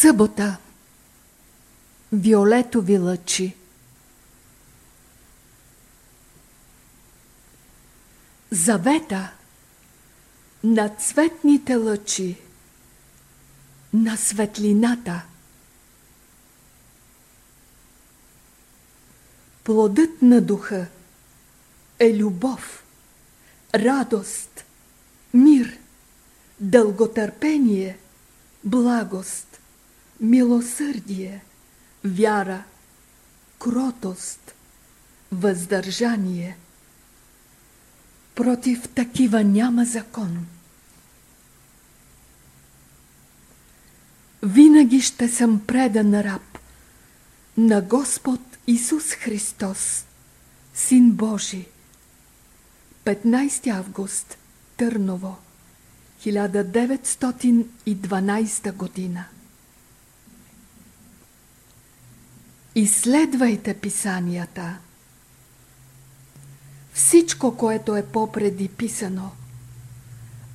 Събота. Виолетови лъчи. Завета на цветните лъчи на светлината. Плодът на духа е любов, радост, мир, дълготърпение, благост, милосърдие, вяра, кротост, въздържание. Против такива няма закон. Винаги ще съм предан раб на Господ Исус Христос, Син Божий. 15 август, Търново, 1912 година. Изследвайте писанията. Всичко, което е попреди писано,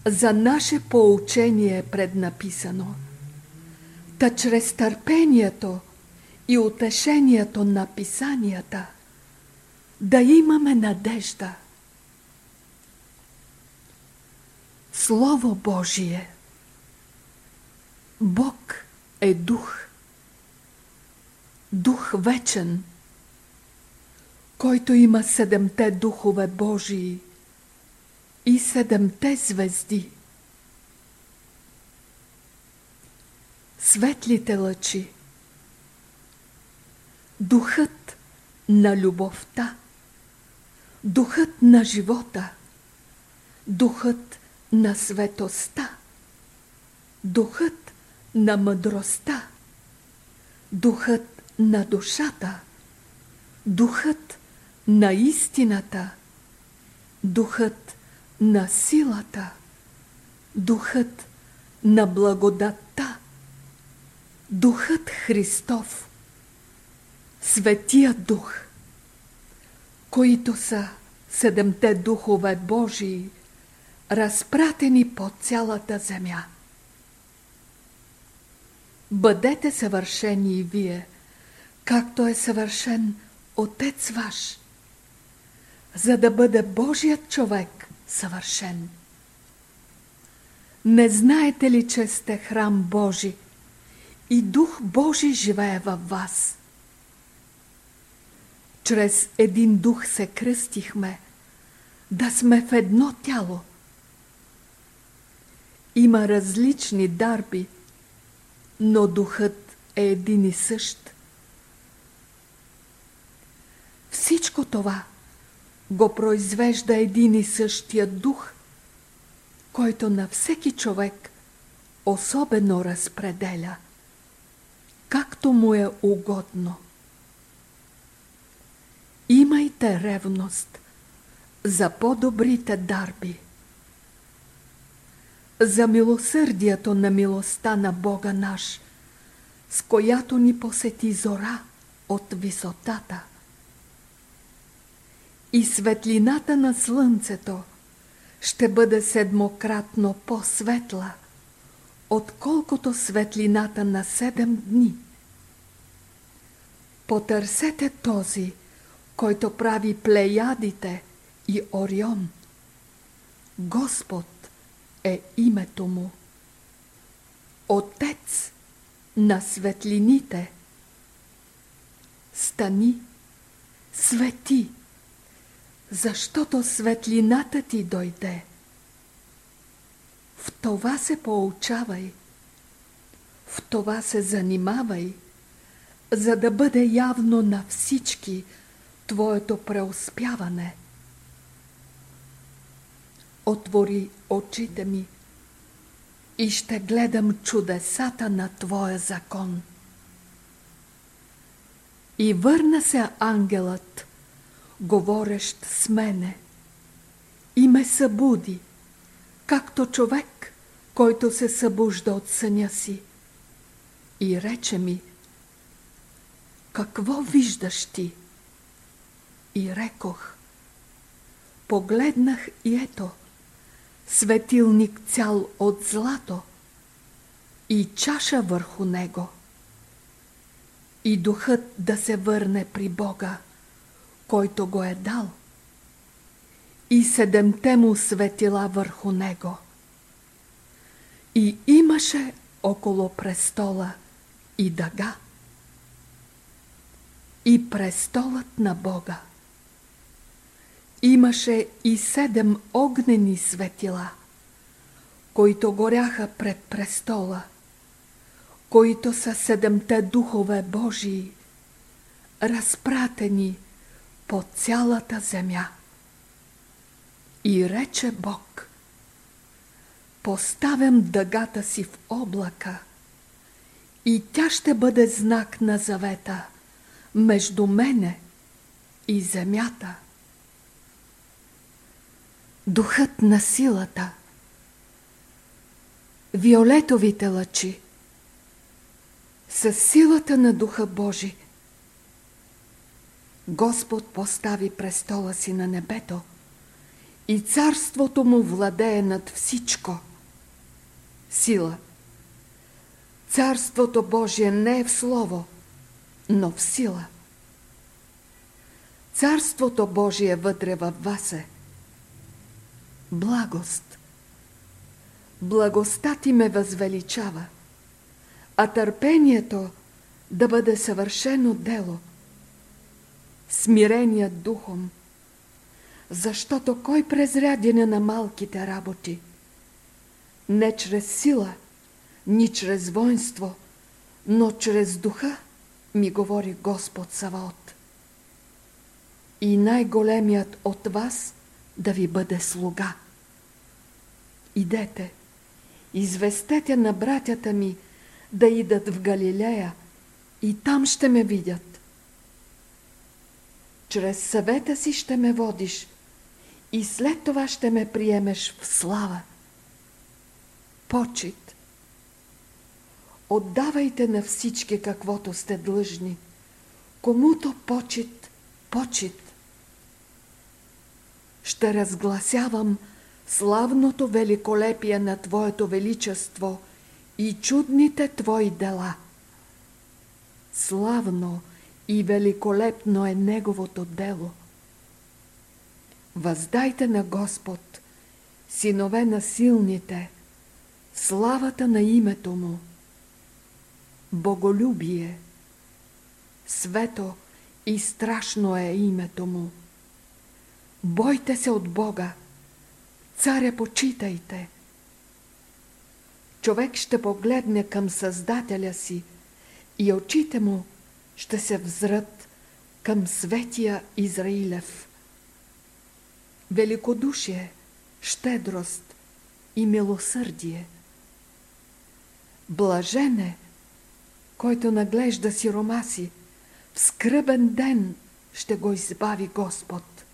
за наше поучение е преднаписано. Та чрез търпението и утешението на писанията да имаме надежда. Слово Божие Бог е дух – дух вечен, който има седемте духове Божии и седемте звезди. Светлите лъчи Духът на любовта Духът на живота Духът на светостта Духът на мъдростта Духът на душата, духът на истината, духът на силата, духът на благодатта, духът Христов, Светия Дух, които са седемте духове Божии, разпратени по цялата земя. Бъдете съвършени и вие – както е съвършен Отец ваш, за да бъде Божият човек съвършен. Не знаете ли, че сте храм Божи и Дух Божи живее във вас? Чрез един дух се кръстихме, да сме в едно тяло. Има различни дарби, но духът е един и същ. Всичко това го произвежда един и същия дух, който на всеки човек особено разпределя, както му е угодно. Имайте ревност за по-добрите дарби, за милосърдието на милостта на Бога наш, с която ни посети зора от висотата – и светлината на слънцето ще бъде седмократно по-светла, отколкото светлината на седем дни. Потърсете този, който прави плеядите и Орион. Господ е името му. Отец на светлините. Стани, свети, защото светлината ти дойде. В това се поучавай, в това се занимавай, за да бъде явно на всички твоето преуспяване. Отвори очите ми и ще гледам чудесата на Твоя закон. И върна се ангелът – говорещ с мене и ме събуди, както човек, който се събужда от съня си. И рече ми, какво виждаш ти? И рекох, погледнах и ето, светилник цял от злато и чаша върху него. И духът да се върне при Бога, който го е дал. И седемте му светила върху него. И имаше около престола и дъга. И престолът на Бога. Имаше и седем огнени светила, които горяха пред престола, които са седемте духове Божии, разпратени по цялата земя. И рече Бог, поставям дъгата си в облака и тя ще бъде знак на завета между мене и земята. Духът на силата Виолетовите лъчи С силата на Духа Божи Господ постави престола си на небето и царството му владее над всичко. Сила. Царството Божие не е в слово, но в сила. Царството Божие вътре във вас е. Благост. Благостта ти ме възвеличава, а търпението да бъде съвършено дело. Смиреният духом – защото кой презрядене на малките работи? Не чрез сила, ни чрез воинство, но чрез духа, ми говори Господ Саваот. И най-големият от вас да ви бъде слуга. Идете, известете на братята ми да идат в Галилея и там ще ме видят. Чрез съвета си ще ме водиш и след това ще ме приемеш в слава. Почет. Отдавайте на всички каквото сте длъжни. Комуто почет, почет. Ще разгласявам славното великолепие на Твоето величество и чудните Твои дела. Славно и великолепно е Неговото дело – Въздайте на Господ, синове на силните, славата на името Му. Боголюбие, свето и страшно е името Му. Бойте се от Бога, царя почитайте. Човек ще погледне към Създателя си и очите му ще се взрат към светия Израилев великодушие, щедрост и милосърдие. Блажене, който наглежда сирома си, в скръбен ден ще го избави Господ.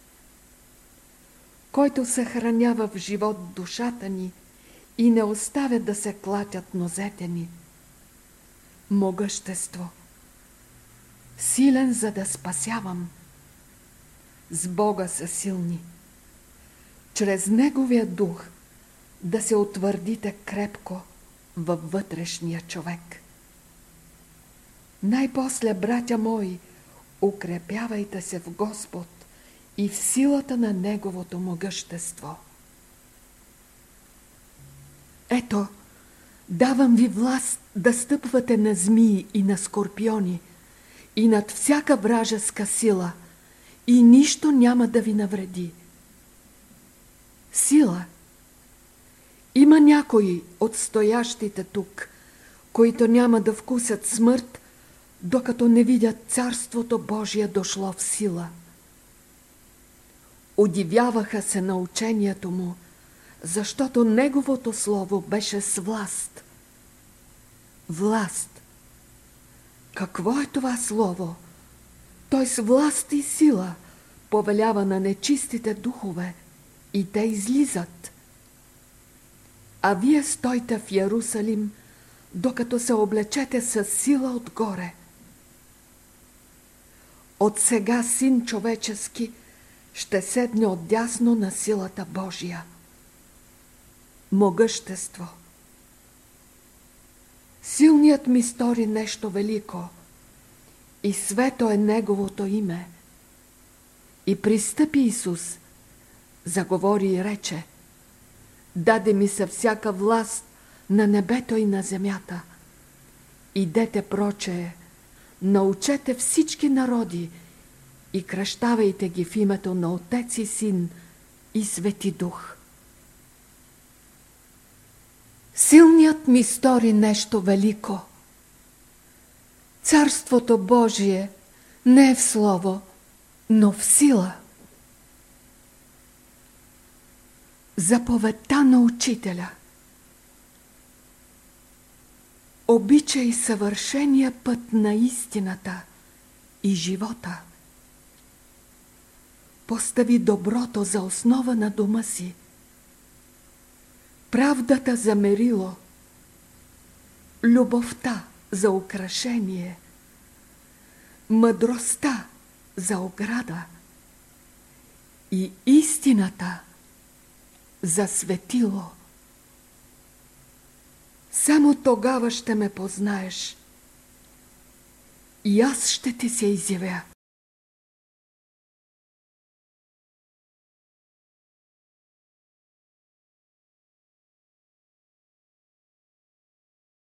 Който съхранява в живот душата ни и не оставя да се клатят нозете ни. Могъщество. Силен за да спасявам. С Бога са силни чрез Неговия дух да се утвърдите крепко във вътрешния човек. Най-после, братя мои, укрепявайте се в Господ и в силата на Неговото могъщество. Ето, давам ви власт да стъпвате на змии и на скорпиони и над всяка вражеска сила и нищо няма да ви навреди – сила. Има някои от стоящите тук, които няма да вкусят смърт, докато не видят Царството Божие дошло в сила. Удивяваха се на учението му, защото неговото слово беше с власт. Власт. Какво е това слово? Той с власт и сила повелява на нечистите духове – и те излизат. А вие стойте в Ярусалим, докато се облечете с сила отгоре. От сега син човечески ще седне отдясно на силата Божия. Могъщество. Силният ми стори нещо велико и свето е Неговото име. И пристъпи Исус, заговори и рече, даде ми се всяка власт на небето и на земята. Идете прочее, научете всички народи и кръщавайте ги в името на Отец и Син и Свети Дух. Силният ми стори нещо велико. Царството Божие не е в слово, но в сила. Заповедта на учителя Обичай съвършения път на истината и живота. Постави доброто за основа на дома си – правдата за мерило, любовта за украшение, мъдростта за ограда и истината за светило. Само тогава ще ме познаеш и аз ще ти се изявя.